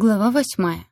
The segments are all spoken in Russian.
Глава восьмая.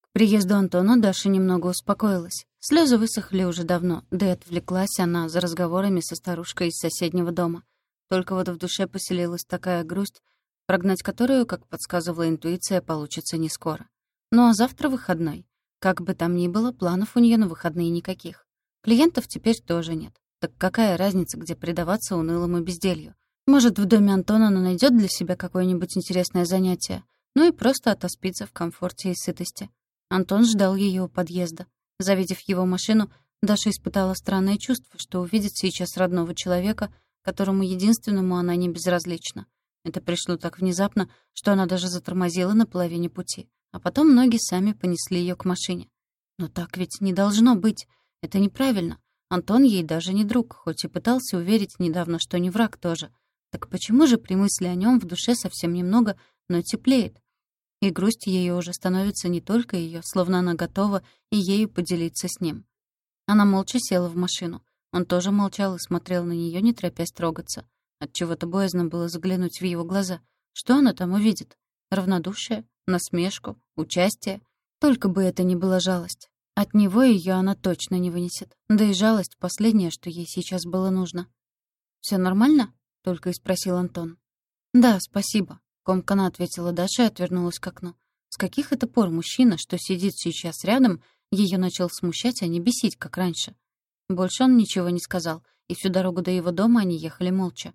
К приезду Антона Даша немного успокоилась. Слезы высохли уже давно, да и отвлеклась она за разговорами со старушкой из соседнего дома. Только вот в душе поселилась такая грусть, прогнать которую, как подсказывала интуиция, получится не скоро. Ну а завтра выходной. Как бы там ни было, планов у нее на выходные никаких. Клиентов теперь тоже нет. Так какая разница, где предаваться унылому безделью? Может, в доме Антона она найдет для себя какое-нибудь интересное занятие — ну и просто отоспиться в комфорте и сытости. Антон ждал ее у подъезда. Завидев его машину, Даша испытала странное чувство, что увидит сейчас родного человека, которому единственному она не безразлична. Это пришло так внезапно, что она даже затормозила на половине пути, а потом ноги сами понесли ее к машине. Но так ведь не должно быть. Это неправильно. Антон ей даже не друг, хоть и пытался уверить недавно, что не враг тоже. Так почему же при мысли о нем в душе совсем немного, но теплеет? И грусть ее уже становится не только ее, словно она готова и ею поделиться с ним. Она молча села в машину. Он тоже молчал и смотрел на нее, не торопясь трогаться. Отчего-то боязно было заглянуть в его глаза. Что она там увидит? Равнодушие? Насмешку? Участие? Только бы это не была жалость. От него ее она точно не вынесет. Да и жалость — последнее, что ей сейчас было нужно. Все нормально?» — только и спросил Антон. «Да, спасибо», Комкана ответила Даша и отвернулась к окну. С каких это пор мужчина, что сидит сейчас рядом, ее начал смущать, а не бесить, как раньше? Больше он ничего не сказал, и всю дорогу до его дома они ехали молча.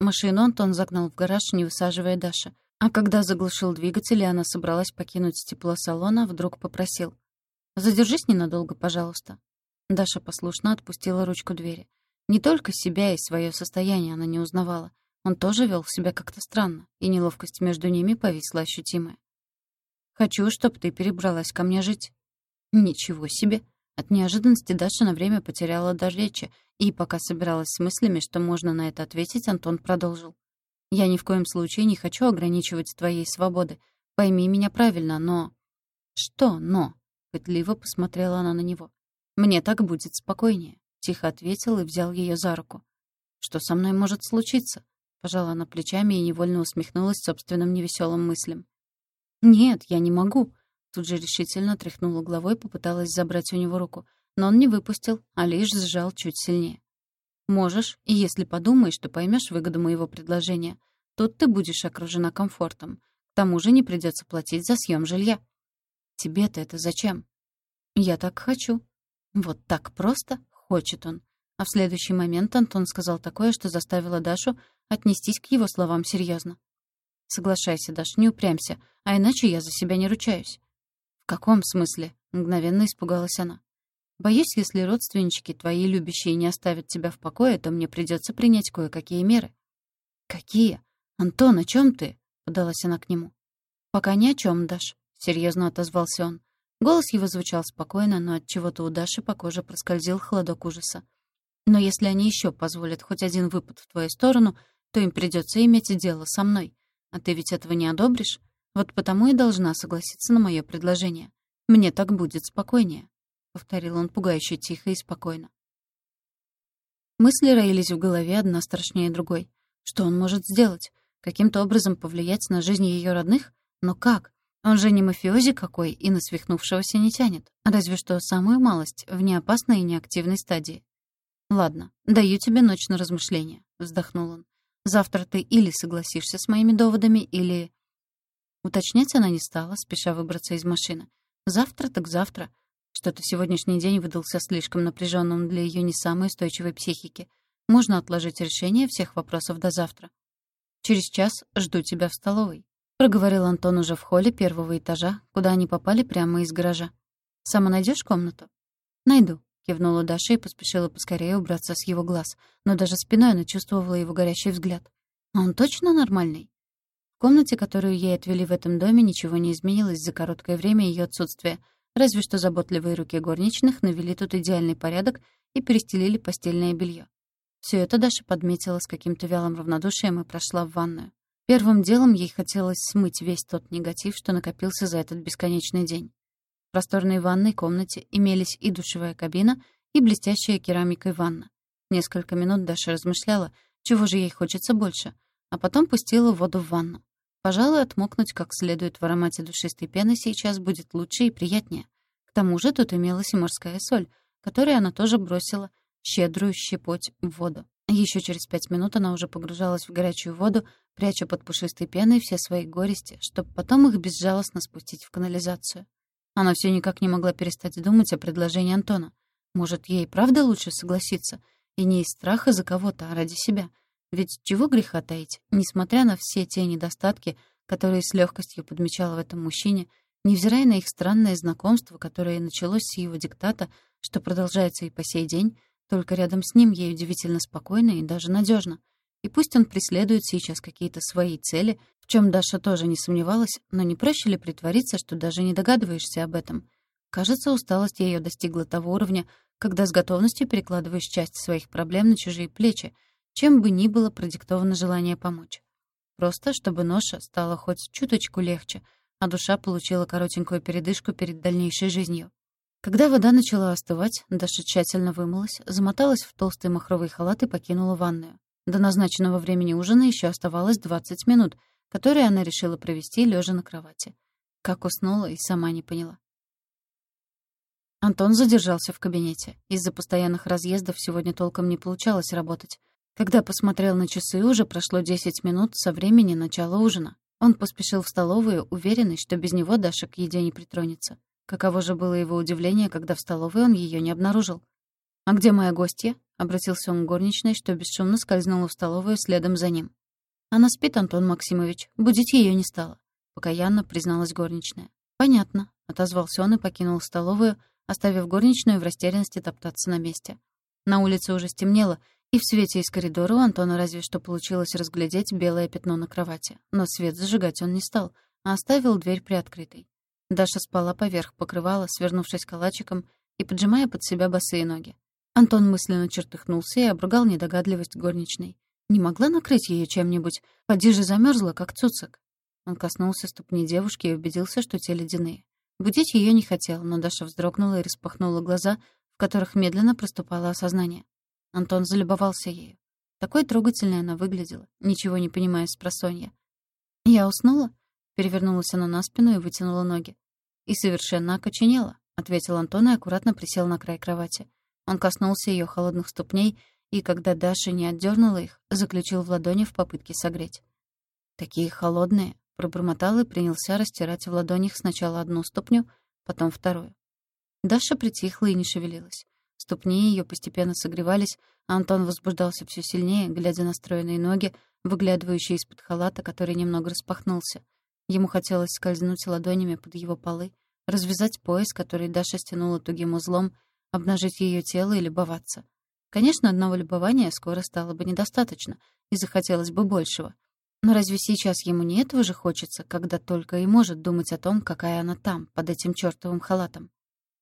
Машину Антон загнал в гараж, не высаживая Даши. А когда заглушил двигатель, и она собралась покинуть тепло салона, вдруг попросил. «Задержись ненадолго, пожалуйста». Даша послушно отпустила ручку двери. Не только себя и свое состояние она не узнавала. Он тоже вел себя как-то странно, и неловкость между ними повисла ощутимая. «Хочу, чтобы ты перебралась ко мне жить». «Ничего себе!» От неожиданности Даша на время потеряла дар речи, и пока собиралась с мыслями, что можно на это ответить, Антон продолжил. «Я ни в коем случае не хочу ограничивать твоей свободы. Пойми меня правильно, но...» «Что «но»?» — пытливо посмотрела она на него. «Мне так будет спокойнее», — тихо ответил и взял ее за руку. «Что со мной может случиться?» Пожала она плечами и невольно усмехнулась собственным невеселым мыслям. «Нет, я не могу». Тут же решительно тряхнула головой попыталась забрать у него руку. Но он не выпустил, а лишь сжал чуть сильнее. «Можешь, и если подумаешь, то поймешь выгоду моего предложения. Тут ты будешь окружена комфортом. К тому же не придется платить за съем жилья». «Тебе-то это зачем?» «Я так хочу». «Вот так просто?» — хочет он. А в следующий момент Антон сказал такое, что заставило Дашу отнестись к его словам серьезно. «Соглашайся, Даш, не упрямься, а иначе я за себя не ручаюсь». «В каком смысле?» — мгновенно испугалась она. «Боюсь, если родственнички твои любящие не оставят тебя в покое, то мне придется принять кое-какие меры». «Какие? Антон, о чем ты?» — подалась она к нему. «Пока ни о чем, Даш», — серьезно отозвался он. Голос его звучал спокойно, но от чего то у Даши по коже проскользил холодок ужаса. «Но если они еще позволят хоть один выпад в твою сторону, то им придется иметь дело со мной. А ты ведь этого не одобришь? Вот потому и должна согласиться на мое предложение. Мне так будет спокойнее», — повторил он пугающе тихо и спокойно. Мысли роились в голове одна страшнее другой. Что он может сделать? Каким-то образом повлиять на жизнь ее родных? Но как? Он же не мафиози какой и на свихнувшегося не тянет. Разве что самую малость в неопасной и неактивной стадии. «Ладно, даю тебе ночь на размышление», — вздохнул он. Завтра ты или согласишься с моими доводами, или...» Уточнять она не стала, спеша выбраться из машины. Завтра так завтра. Что-то сегодняшний день выдался слишком напряженным для ее не самой устойчивой психики. Можно отложить решение всех вопросов до завтра. «Через час жду тебя в столовой», — проговорил Антон уже в холле первого этажа, куда они попали прямо из гаража. «Сама найдешь комнату?» «Найду», кивнула Даша и поспешила поскорее убраться с его глаз, но даже спиной она чувствовала его горящий взгляд. «А он точно нормальный?» В комнате, которую ей отвели в этом доме, ничего не изменилось за короткое время ее отсутствия, разве что заботливые руки горничных навели тут идеальный порядок и перестелили постельное белье. Все это Даша подметила с каким-то вялым равнодушием и прошла в ванную. Первым делом ей хотелось смыть весь тот негатив, что накопился за этот бесконечный день просторной ванной комнате имелись и душевая кабина, и блестящая керамикой ванна. Несколько минут Даша размышляла, чего же ей хочется больше, а потом пустила воду в ванну. Пожалуй, отмокнуть как следует в аромате душистой пены сейчас будет лучше и приятнее. К тому же тут имелась и морская соль, которую она тоже бросила щедрую щепоть в воду. Еще через пять минут она уже погружалась в горячую воду, пряча под пушистой пеной все свои горести, чтобы потом их безжалостно спустить в канализацию. Она все никак не могла перестать думать о предложении Антона. Может, ей правда лучше согласиться? И не из страха за кого-то, а ради себя. Ведь чего греха таить? Несмотря на все те недостатки, которые с легкостью подмечала в этом мужчине, невзирая на их странное знакомство, которое началось с его диктата, что продолжается и по сей день, только рядом с ним ей удивительно спокойно и даже надежно. И пусть он преследует сейчас какие-то свои цели, в чем Даша тоже не сомневалась, но не проще ли притвориться, что даже не догадываешься об этом? Кажется, усталость ее достигла того уровня, когда с готовностью перекладываешь часть своих проблем на чужие плечи, чем бы ни было продиктовано желание помочь. Просто, чтобы ноша стала хоть чуточку легче, а душа получила коротенькую передышку перед дальнейшей жизнью. Когда вода начала остывать, Даша тщательно вымылась, замоталась в толстый махровый халат и покинула ванную. До назначенного времени ужина еще оставалось 20 минут, которые она решила провести, лежа на кровати. Как уснула и сама не поняла. Антон задержался в кабинете. Из-за постоянных разъездов сегодня толком не получалось работать. Когда посмотрел на часы, уже прошло 10 минут со времени начала ужина. Он поспешил в столовую, уверенный, что без него Даша к еде не притронется. Каково же было его удивление, когда в столовой он ее не обнаружил. «А где моя гостья?» — обратился он к горничной, что бесшумно скользнула в столовую следом за ним. «Она спит, Антон Максимович. Будить ее не стало», — покаянно призналась горничная. «Понятно», — отозвался он и покинул столовую, оставив горничную в растерянности топтаться на месте. На улице уже стемнело, и в свете из коридора у Антона разве что получилось разглядеть белое пятно на кровати. Но свет зажигать он не стал, а оставил дверь приоткрытой. Даша спала поверх покрывала, свернувшись калачиком и поджимая под себя босые ноги. Антон мысленно чертыхнулся и обругал недогадливость горничной. Не могла накрыть ее чем-нибудь? Поди же замерзла, как цуцик. Он коснулся ступни девушки и убедился, что те ледяные. Будить ее не хотел, но Даша вздрогнула и распахнула глаза, в которых медленно проступало осознание. Антон залюбовался ею. Такой трогательной она выглядела, ничего не понимая с просонья. «Я уснула?» Перевернулась она на спину и вытянула ноги. «И совершенно окоченела», — ответил Антон и аккуратно присел на край кровати. Он коснулся ее холодных ступней, и, когда Даша не отдернула их, заключил в ладони в попытке согреть. «Такие холодные», — пробормотал и принялся растирать в ладонях сначала одну ступню, потом вторую. Даша притихла и не шевелилась. Ступни ее постепенно согревались, а Антон возбуждался все сильнее, глядя на стройные ноги, выглядывающие из-под халата, который немного распахнулся. Ему хотелось скользнуть ладонями под его полы, развязать пояс, который Даша стянула тугим узлом, обнажить ее тело и любоваться. Конечно, одного любования скоро стало бы недостаточно, и захотелось бы большего. Но разве сейчас ему не этого же хочется, когда только и может думать о том, какая она там, под этим чертовым халатом?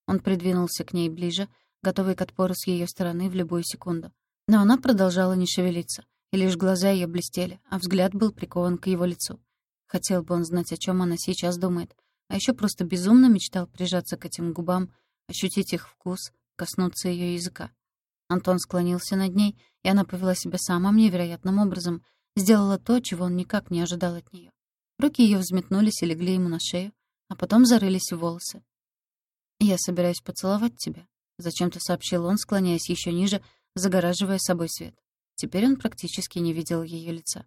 Он придвинулся к ней ближе, готовый к отпору с ее стороны в любую секунду. Но она продолжала не шевелиться, и лишь глаза ее блестели, а взгляд был прикован к его лицу. Хотел бы он знать, о чем она сейчас думает. А еще просто безумно мечтал прижаться к этим губам, ощутить их вкус, коснуться ее языка. Антон склонился над ней, и она повела себя самым невероятным образом, сделала то, чего он никак не ожидал от нее. Руки ее взметнулись и легли ему на шею, а потом зарылись в волосы. «Я собираюсь поцеловать тебя», — зачем-то сообщил он, склоняясь еще ниже, загораживая собой свет. Теперь он практически не видел ее лица.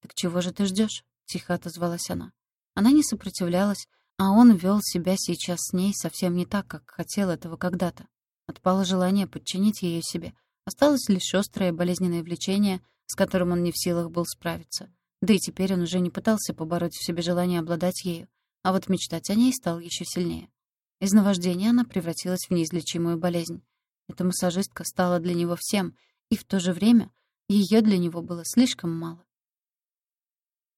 «Так чего же ты ждешь? — тихо отозвалась она. Она не сопротивлялась, а он вел себя сейчас с ней совсем не так, как хотел этого когда-то. Отпало желание подчинить ее себе. Осталось лишь острое болезненное влечение, с которым он не в силах был справиться. Да и теперь он уже не пытался побороть в себе желание обладать ею, а вот мечтать о ней стал еще сильнее. Из наваждения она превратилась в неизлечимую болезнь. Эта массажистка стала для него всем, и в то же время ее для него было слишком мало.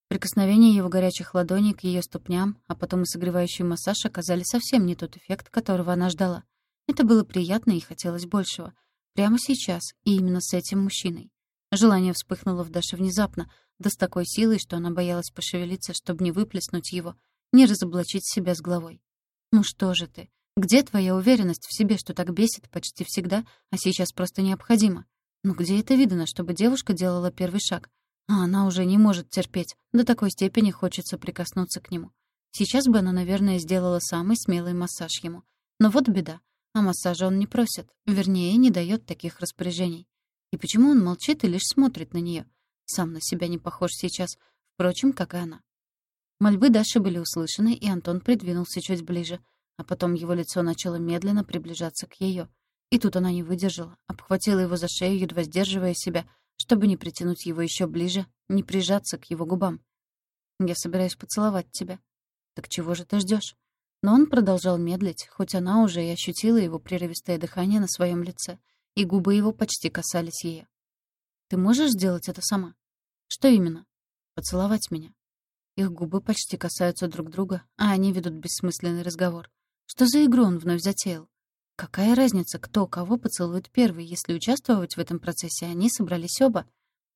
Прикосновение его горячих ладоней к ее ступням, а потом и согревающий массаж оказали совсем не тот эффект, которого она ждала. Это было приятно и хотелось большего. Прямо сейчас, и именно с этим мужчиной. Желание вспыхнуло в Даше внезапно, да с такой силой, что она боялась пошевелиться, чтобы не выплеснуть его, не разоблачить себя с головой. «Ну что же ты? Где твоя уверенность в себе, что так бесит почти всегда, а сейчас просто необходимо? Ну где это видно, чтобы девушка делала первый шаг? А она уже не может терпеть, до такой степени хочется прикоснуться к нему. Сейчас бы она, наверное, сделала самый смелый массаж ему. Но вот беда. А массажа он не просит, вернее, не дает таких распоряжений. И почему он молчит и лишь смотрит на нее? Сам на себя не похож сейчас, впрочем, как и она. Мольбы Даши были услышаны, и Антон придвинулся чуть ближе, а потом его лицо начало медленно приближаться к ее. И тут она не выдержала, обхватила его за шею, едва сдерживая себя, чтобы не притянуть его еще ближе, не прижаться к его губам. «Я собираюсь поцеловать тебя». «Так чего же ты ждешь? Но он продолжал медлить, хоть она уже и ощутила его прерывистое дыхание на своем лице, и губы его почти касались ее. «Ты можешь сделать это сама?» «Что именно?» «Поцеловать меня». Их губы почти касаются друг друга, а они ведут бессмысленный разговор. Что за игру он вновь затеял? Какая разница, кто кого поцелует первый, если участвовать в этом процессе они собрались оба?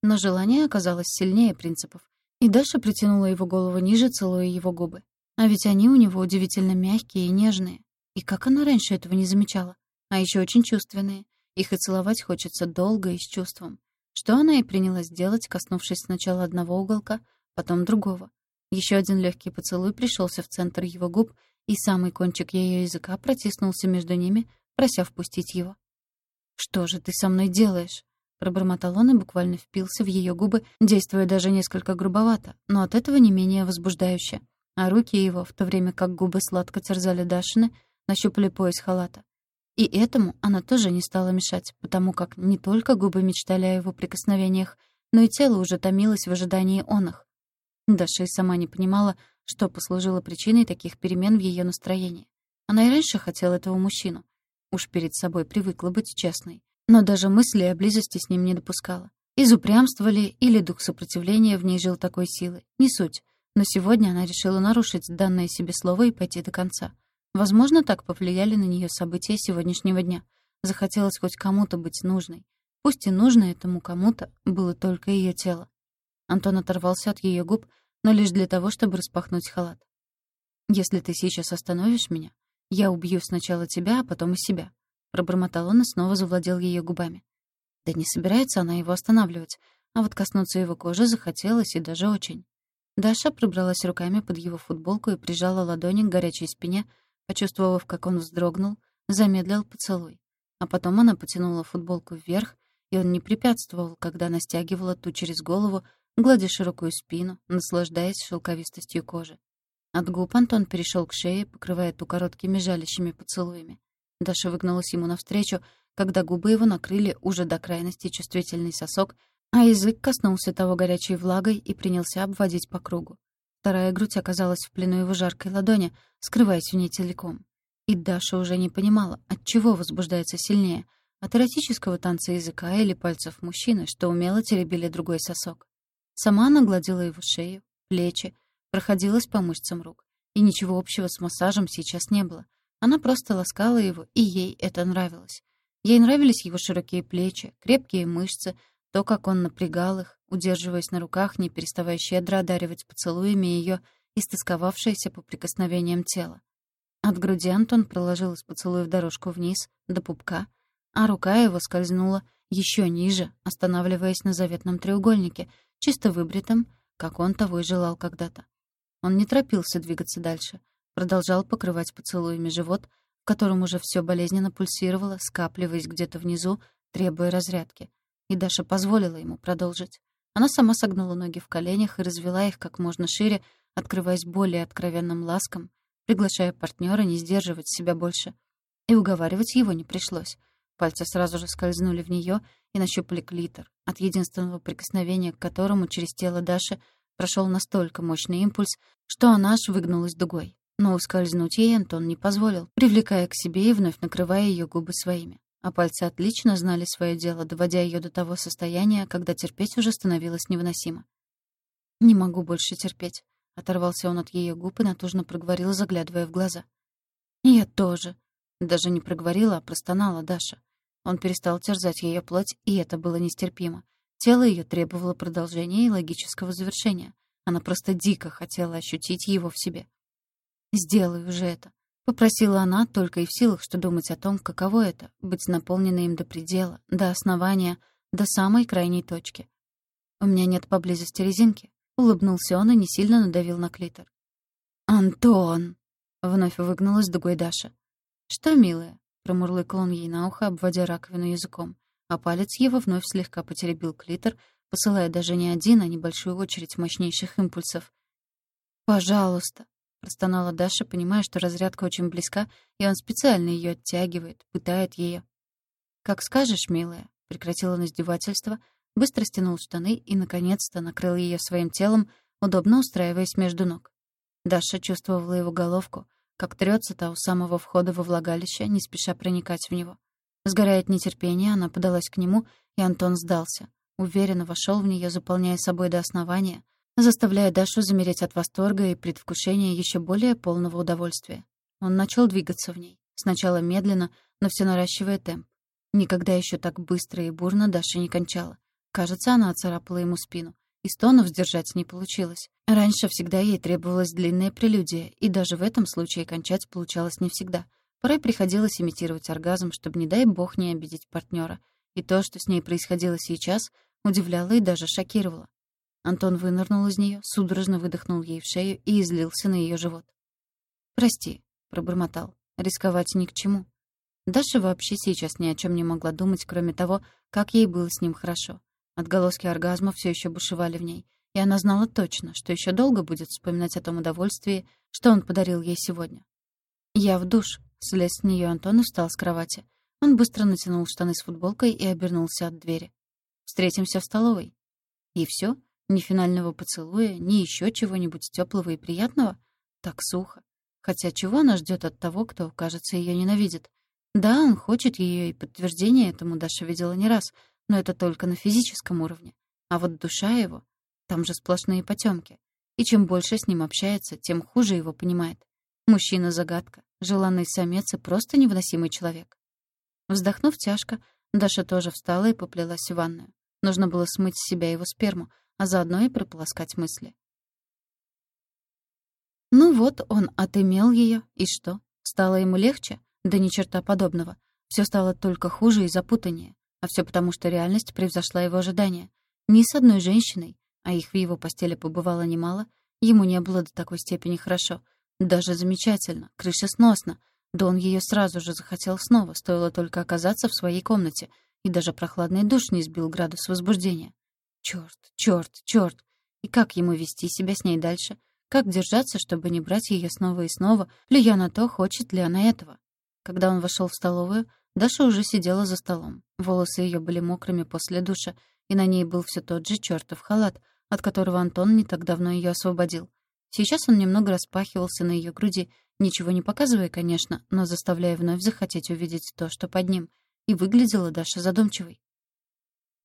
Но желание оказалось сильнее принципов, и Даша притянула его голову ниже, целуя его губы. А ведь они у него удивительно мягкие и нежные. И как она раньше этого не замечала? А еще очень чувственные. Их и целовать хочется долго и с чувством. Что она и принялась делать, коснувшись сначала одного уголка, потом другого. Еще один легкий поцелуй пришелся в центр его губ, и самый кончик ее языка протиснулся между ними, прося впустить его. «Что же ты со мной делаешь?» Пробормотал он и буквально впился в ее губы, действуя даже несколько грубовато, но от этого не менее возбуждающе. А руки его, в то время как губы сладко терзали Дашины, нащупали пояс халата. И этому она тоже не стала мешать, потому как не только губы мечтали о его прикосновениях, но и тело уже томилось в ожидании он их. Даша и сама не понимала, что послужило причиной таких перемен в ее настроении. Она и раньше хотела этого мужчину. Уж перед собой привыкла быть честной. Но даже мысли о близости с ним не допускала. Из упрямства ли или дух сопротивления в ней жил такой силы, не суть. Но сегодня она решила нарушить данное себе слово и пойти до конца. Возможно, так повлияли на нее события сегодняшнего дня. Захотелось хоть кому-то быть нужной. Пусть и нужно этому кому-то было только ее тело. Антон оторвался от ее губ, но лишь для того, чтобы распахнуть халат. «Если ты сейчас остановишь меня, я убью сначала тебя, а потом и себя», пробормотал он и снова завладел ее губами. Да не собирается она его останавливать, а вот коснуться его кожи захотелось и даже очень. Даша пробралась руками под его футболку и прижала ладони к горячей спине, Почувствовав, как он вздрогнул, замедлил поцелуй. А потом она потянула футболку вверх, и он не препятствовал, когда она стягивала ту через голову, гладя широкую спину, наслаждаясь шелковистостью кожи. От губ Антон перешел к шее, покрывая ту короткими жалящими поцелуями. Даша выгнулась ему навстречу, когда губы его накрыли уже до крайности чувствительный сосок, а язык коснулся того горячей влагой и принялся обводить по кругу. Вторая грудь оказалась в плену его жаркой ладони, скрываясь в ней целиком. И Даша уже не понимала, от чего возбуждается сильнее — от эротического танца языка или пальцев мужчины, что умело теребили другой сосок. Сама она гладила его шею, плечи, проходилась по мышцам рук. И ничего общего с массажем сейчас не было. Она просто ласкала его, и ей это нравилось. Ей нравились его широкие плечи, крепкие мышцы, то, как он напрягал их, удерживаясь на руках, не переставая щедро одаривать поцелуями ее истосковавшееся по прикосновениям тела. От груди Антон проложил из поцелуев дорожку вниз, до пупка, а рука его скользнула еще ниже, останавливаясь на заветном треугольнике, чисто выбритом, как он того и желал когда-то. Он не торопился двигаться дальше, продолжал покрывать поцелуями живот, в котором уже все болезненно пульсировало, скапливаясь где-то внизу, требуя разрядки — и Даша позволила ему продолжить. Она сама согнула ноги в коленях и развела их как можно шире, открываясь более откровенным ласком, приглашая партнера не сдерживать себя больше. И уговаривать его не пришлось. Пальцы сразу же скользнули в нее и нащупали клитор, от единственного прикосновения к которому через тело Даши прошел настолько мощный импульс, что она аж выгнулась дугой. Но ускользнуть ей Антон не позволил, привлекая к себе и вновь накрывая ее губы своими а пальцы отлично знали свое дело, доводя ее до того состояния, когда терпеть уже становилось невыносимо. «Не могу больше терпеть», — оторвался он от ее губ и натужно проговорил, заглядывая в глаза. «Я тоже». Даже не проговорила, а простонала Даша. Он перестал терзать ее плоть, и это было нестерпимо. Тело ее требовало продолжения и логического завершения. Она просто дико хотела ощутить его в себе. «Сделай уже это», Попросила она только и в силах, что думать о том, каково это — быть наполненной им до предела, до основания, до самой крайней точки. У меня нет поблизости резинки. Улыбнулся он и не сильно надавил на клитор. «Антон!» — вновь выгнулась дугой Даша. «Что, милая?» — промурлыкал он ей на ухо, обводя раковину языком, а палец его вновь слегка потеребил клитор, посылая даже не один, а небольшую очередь мощнейших импульсов. «Пожалуйста!» — простонала Даша, понимая, что разрядка очень близка, и он специально ее оттягивает, пытает ее. «Как скажешь, милая», — прекратил он издевательство, быстро стянул штаны и, наконец-то, накрыл ее своим телом, удобно устраиваясь между ног. Даша чувствовала его головку, как трется та у самого входа во влагалище, не спеша проникать в него. Сгорая от нетерпения, она подалась к нему, и Антон сдался. Уверенно вошел в нее, заполняя собой до основания, заставляя Дашу замереть от восторга и предвкушения еще более полного удовольствия. Он начал двигаться в ней. Сначала медленно, но все наращивая темп. Никогда еще так быстро и бурно Даша не кончала. Кажется, она оцарапала ему спину. И стонов сдержать не получилось. Раньше всегда ей требовалась длинная прелюдия, и даже в этом случае кончать получалось не всегда. Порой приходилось имитировать оргазм, чтобы, не дай бог, не обидеть партнера. И то, что с ней происходило сейчас, удивляло и даже шокировало. Антон вынырнул из нее, судорожно выдохнул ей в шею и излился на ее живот. «Прости», — пробормотал, — «рисковать ни к чему». Даша вообще сейчас ни о чем не могла думать, кроме того, как ей было с ним хорошо. Отголоски оргазма все еще бушевали в ней, и она знала точно, что еще долго будет вспоминать о том удовольствии, что он подарил ей сегодня. «Я в душ», — слез с нее Антон и встал с кровати. Он быстро натянул штаны с футболкой и обернулся от двери. «Встретимся в столовой». И все, Ни финального поцелуя, ни еще чего-нибудь теплого и приятного? Так сухо. Хотя чего она ждет от того, кто, кажется, ее ненавидит? Да, он хочет ее, и подтверждение этому Даша видела не раз — но это только на физическом уровне. А вот душа его, там же сплошные потемки. И чем больше с ним общается, тем хуже его понимает. Мужчина-загадка, желанный самец и просто невыносимый человек. Вздохнув тяжко, Даша тоже встала и поплелась в ванную. Нужно было смыть с себя его сперму, а заодно и прополоскать мысли. Ну вот, он отымел ее, и что? Стало ему легче? Да ни черта подобного. Все стало только хуже и запутаннее. А все потому, что реальность превзошла его ожидания. Ни с одной женщиной, а их в его постели побывало немало, ему не было до такой степени хорошо. Даже замечательно, крышесносно. Да он ее сразу же захотел снова, стоило только оказаться в своей комнате, и даже прохладный душ не сбил градус возбуждения. Черт, черт, черт! И как ему вести себя с ней дальше? Как держаться, чтобы не брать ее снова и снова, плюя на то, хочет ли она этого? Когда он вошел в столовую, Даша уже сидела за столом. Волосы ее были мокрыми после душа, и на ней был все тот же чертов халат, от которого Антон не так давно ее освободил. Сейчас он немного распахивался на ее груди, ничего не показывая, конечно, но заставляя вновь захотеть увидеть то, что под ним. И выглядела Даша задумчивой.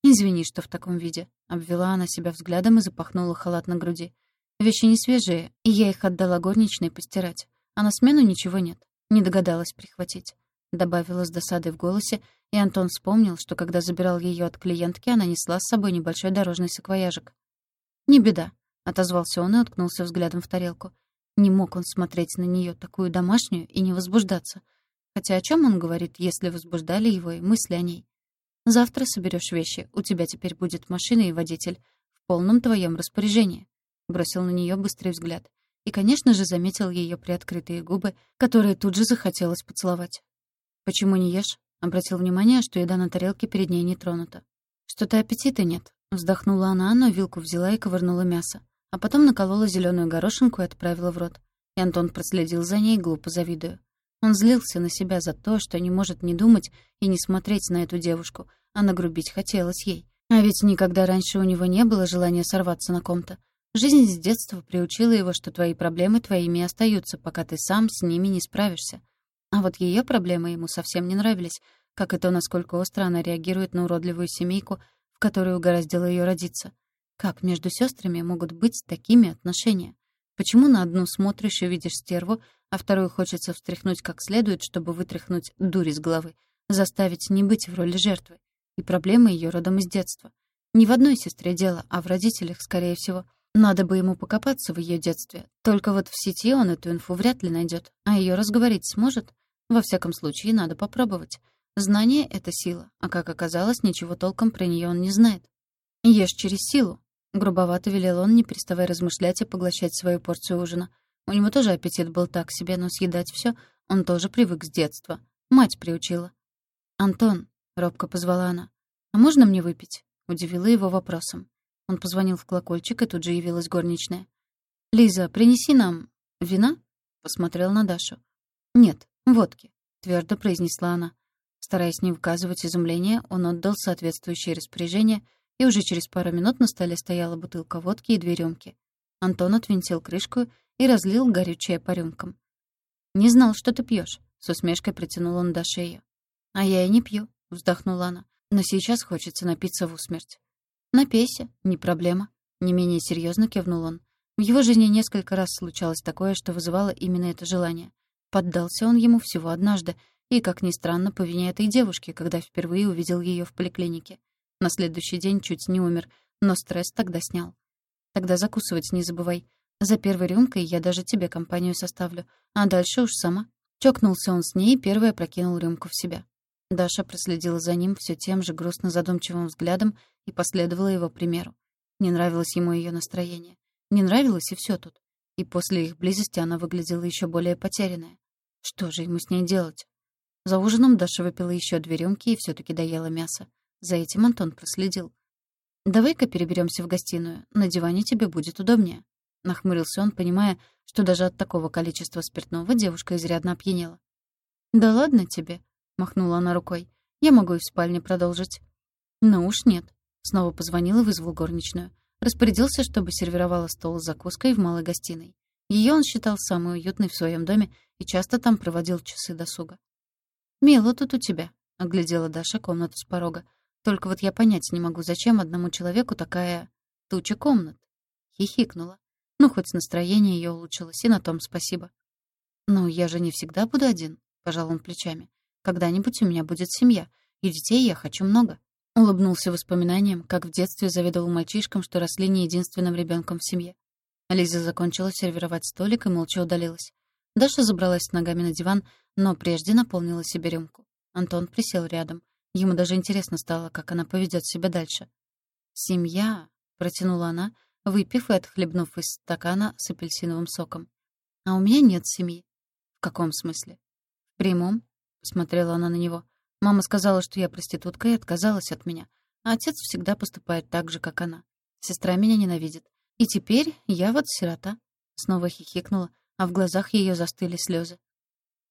«Извини, что в таком виде», — обвела она себя взглядом и запахнула халат на груди. «Вещи не свежие, и я их отдала горничной постирать. А на смену ничего нет. Не догадалась прихватить. — добавила с досадой в голосе, и Антон вспомнил, что когда забирал ее от клиентки, она несла с собой небольшой дорожный саквояжик. «Не беда», — отозвался он и уткнулся взглядом в тарелку. Не мог он смотреть на нее такую домашнюю и не возбуждаться. Хотя о чем он говорит, если возбуждали его и мысли о ней? «Завтра соберешь вещи, у тебя теперь будет машина и водитель. В полном твоем распоряжении», — бросил на нее быстрый взгляд. И, конечно же, заметил ее приоткрытые губы, которые тут же захотелось поцеловать. «Почему не ешь?» — обратил внимание, что еда на тарелке перед ней не тронута. «Что-то аппетита нет», — вздохнула она, но вилку взяла и ковырнула мясо. А потом наколола зеленую горошинку и отправила в рот. И Антон проследил за ней, глупо завидуя. Он злился на себя за то, что не может не думать и не смотреть на эту девушку, а нагрубить хотелось ей. А ведь никогда раньше у него не было желания сорваться на ком-то. Жизнь с детства приучила его, что твои проблемы твоими остаются, пока ты сам с ними не справишься. А вот ее проблемы ему совсем не нравились, как и то, насколько остро она реагирует на уродливую семейку, в которой угораздило ее родиться. Как между сестрами могут быть такими отношения? Почему на одну смотришь и видишь стерву, а вторую хочется встряхнуть как следует, чтобы вытряхнуть дурь из головы, заставить не быть в роли жертвы? И проблема ее родом из детства. Не в одной сестре дело, а в родителях, скорее всего — надо бы ему покопаться в ее детстве. Только вот в сети он эту инфу вряд ли найдет, а ее разговорить сможет. Во всяком случае, надо попробовать. Знание — это сила, а как оказалось, ничего толком про нее он не знает. «Ешь через силу», Грубовато велел он, не переставая размышлять и поглощать свою порцию ужина. У него тоже аппетит был так себе, но съедать все он тоже привык с детства. Мать приучила. «Антон», — робко позвала она, — «а можно мне выпить?» — удивила его вопросом. Он позвонил в колокольчик, и тут же явилась горничная. «Лиза, принеси нам... вина?» — посмотрел на Дашу. «Нет, водки», — твердо произнесла она. Стараясь не выказывать изумления, он отдал соответствующее распоряжение, и уже через пару минут на столе стояла бутылка водки и две рюмки. Антон отвинтил крышку и разлил горючее по рюмкам. «Не знал, что ты пьешь, с усмешкой протянул он до шеи. «А я и не пью», — вздохнула она. «Но сейчас хочется напиться в усмерть». «Напейся, не проблема», — не менее серьезно кивнул он. В его жизни несколько раз случалось такое, что вызывало именно это желание. Поддался он ему всего однажды, и, как ни странно, по вине этой девушки, когда впервые увидел ее в поликлинике. На следующий день чуть не умер, но стресс тогда снял. Тогда закусывать не забывай. За первой рюмкой я даже тебе компанию составлю, а дальше уж сама. Чокнулся он с ней и первая прокинул рюмку в себя. Даша проследила за ним все тем же грустно-задумчивым взглядом и последовала его примеру. Не нравилось ему ее настроение. Не нравилось и все тут. И после их близости она выглядела еще более потерянная. Что же ему с ней делать? За ужином Даша выпила еще две рюмки и все таки доела мясо. За этим Антон проследил. «Давай-ка переберемся в гостиную. На диване тебе будет удобнее». Нахмурился он, понимая, что даже от такого количества спиртного девушка изрядно опьянела. «Да ладно тебе», — махнула она рукой. «Я могу и в спальне продолжить». «Ну уж нет». Снова позвонил и вызвал горничную. Распорядился, чтобы сервировала стол с закуской в малой гостиной. Ее он считал самой уютной в своем доме и часто там проводил часы досуга. «Мило тут у тебя», — оглядела Даша комнату с порога. «Только вот я понять не могу, зачем одному человеку такая... туча комнат?» Хихикнула. Ну, хоть настроение ее улучшилось, и на том спасибо. «Ну, я же не всегда буду один», — пожал он плечами. «Когда-нибудь у меня будет семья, и детей я хочу много». Улыбнулся воспоминанием, как в детстве завидовал мальчишкам, что росли не единственным ребенком в семье. Лиза закончила сервировать столик и молча удалилась. Даша забралась с ногами на диван, но прежде наполнила себе рюмку. Антон присел рядом. Ему даже интересно стало, как она поведет себя дальше. «Семья», — протянула она, выпив и отхлебнув из стакана с апельсиновым соком. «А у меня нет семьи». «В каком смысле?» «В прямом», — посмотрела она на него. «Мама сказала, что я проститутка и отказалась от меня. А отец всегда поступает так же, как она. Сестра меня ненавидит. И теперь я вот сирота». Снова хихикнула, а в глазах ее застыли слезы.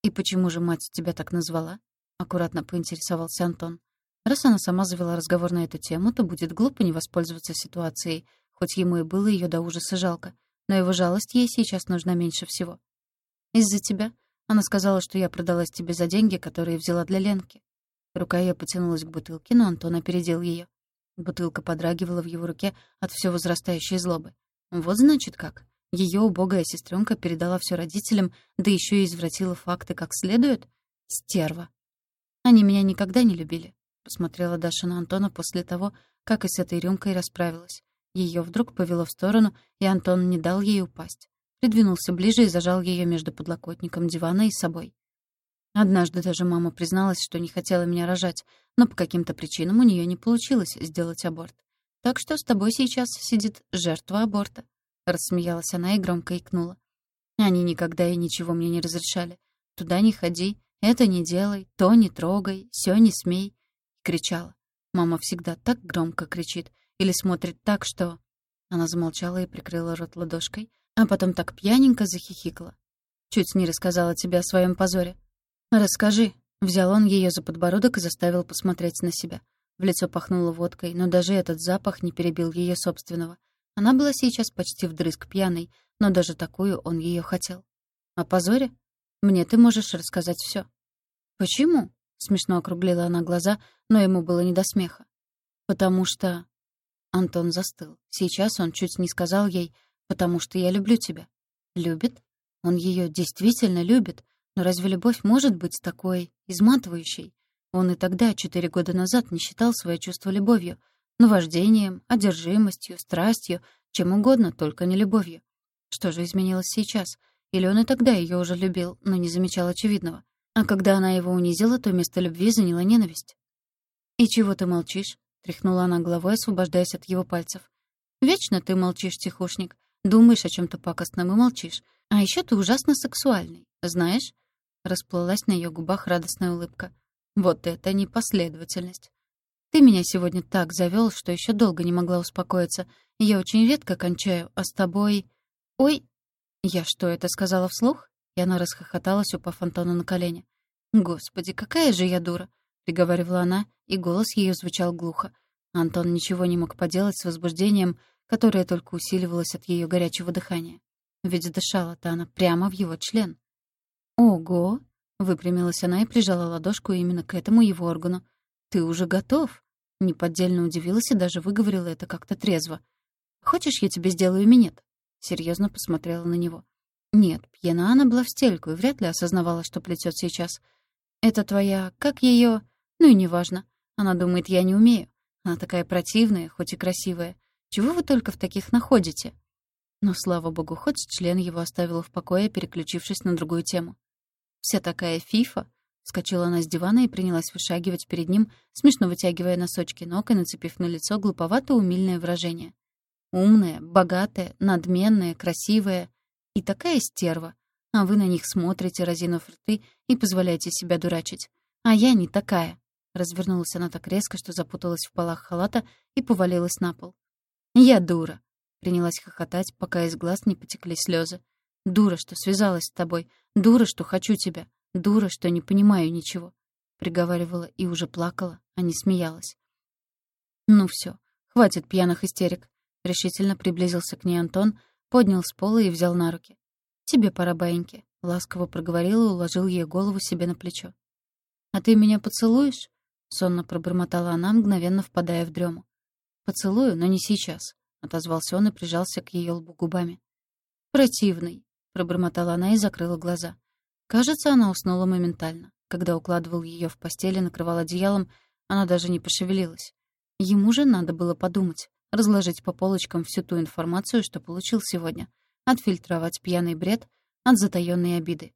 «И почему же мать тебя так назвала?» — аккуратно поинтересовался Антон. Раз она сама завела разговор на эту тему, то будет глупо не воспользоваться ситуацией, хоть ему и было ее до ужаса жалко, но его жалость ей сейчас нужна меньше всего. «Из-за тебя?» Она сказала, что я продалась тебе за деньги, которые взяла для Ленки. Рука ее потянулась к бутылке, но Антон опередил ее. Бутылка подрагивала в его руке от все возрастающей злобы. Вот значит как. Ее убогая сестренка передала все родителям, да еще и извратила факты как следует? Стерва. Они меня никогда не любили, посмотрела Даша на Антона после того, как и с этой рюмкой расправилась. Ее вдруг повело в сторону, и Антон не дал ей упасть. Придвинулся ближе и зажал ее между подлокотником дивана и собой. Однажды даже мама призналась, что не хотела меня рожать, но по каким-то причинам у нее не получилось сделать аборт. Так что с тобой сейчас сидит жертва аборта. Рассмеялась она и громко икнула. Они никогда и ничего мне не разрешали. Туда не ходи, это не делай, то не трогай, сё не смей. Кричала. Мама всегда так громко кричит или смотрит так, что... Она замолчала и прикрыла рот ладошкой, а потом так пьяненько захихикала. Чуть не рассказала тебе о своем позоре. «Расскажи». Взял он ее за подбородок и заставил посмотреть на себя. В лицо пахнуло водкой, но даже этот запах не перебил ее собственного. Она была сейчас почти вдрызг пьяной, но даже такую он ее хотел. «О позоре? Мне ты можешь рассказать все. «Почему?» — смешно округлила она глаза, но ему было не до смеха. «Потому что...» Антон застыл. Сейчас он чуть не сказал ей «потому что я люблю тебя». Любит? Он ее действительно любит, но разве любовь может быть такой изматывающей? Он и тогда, четыре года назад, не считал свое чувство любовью — наваждением, одержимостью, страстью, чем угодно, только не любовью. Что же изменилось сейчас? Или он и тогда ее уже любил, но не замечал очевидного? А когда она его унизила, то вместо любви заняла ненависть. «И чего ты молчишь?» — тряхнула она головой, освобождаясь от его пальцев. Вечно ты молчишь, тихушник. Думаешь о чем то пакостном и молчишь. А еще ты ужасно сексуальный, знаешь?» Расплылась на ее губах радостная улыбка. «Вот это непоследовательность. Ты меня сегодня так завел, что еще долго не могла успокоиться. Я очень редко кончаю, а с тобой... Ой!» «Я что, это сказала вслух?» И она расхохоталась, упав Антону на колени. «Господи, какая же я дура!» — приговаривала она, и голос ее звучал глухо. Антон ничего не мог поделать с возбуждением, которое только усиливалось от ее горячего дыхания. Ведь дышала-то она прямо в его член. «Ого!» — выпрямилась она и прижала ладошку именно к этому его органу. «Ты уже готов?» Неподдельно удивилась и даже выговорила это как-то трезво. «Хочешь, я тебе сделаю минет?» Серьезно посмотрела на него. Нет, пьяна она была в стельку и вряд ли осознавала, что плетет сейчас. «Это твоя... как ее? Ну и неважно. Она думает, я не умею. Она такая противная, хоть и красивая. Чего вы только в таких находите?» Но, слава богу, хоть член его оставила в покое, переключившись на другую тему. «Вся такая фифа!» Скочила она с дивана и принялась вышагивать перед ним, смешно вытягивая носочки ног и нацепив на лицо глуповато-умильное выражение. Умная, богатая, надменная, красивая и такая стерва. А вы на них смотрите, разинув рты, и позволяете себя дурачить. А я не такая. Развернулась она так резко, что запуталась в полах халата и повалилась на пол. «Я дура», — принялась хохотать, пока из глаз не потекли слезы. «Дура, что связалась с тобой. Дура, что хочу тебя. Дура, что не понимаю ничего», — приговаривала и уже плакала, а не смеялась. «Ну все, хватит пьяных истерик», — решительно приблизился к ней Антон, поднял с пола и взял на руки. «Тебе пора, баиньки», — ласково проговорил и уложил ей голову себе на плечо. «А ты меня поцелуешь?» — сонно пробормотала она, мгновенно впадая в дрему. «Поцелую, но не сейчас», — отозвался он и прижался к ее лбу губами. «Противный», — пробормотала она и закрыла глаза. Кажется, она уснула моментально. Когда укладывал ее в постель и накрывал одеялом, она даже не пошевелилась. Ему же надо было подумать, разложить по полочкам всю ту информацию, что получил сегодня, отфильтровать пьяный бред от затаённой обиды.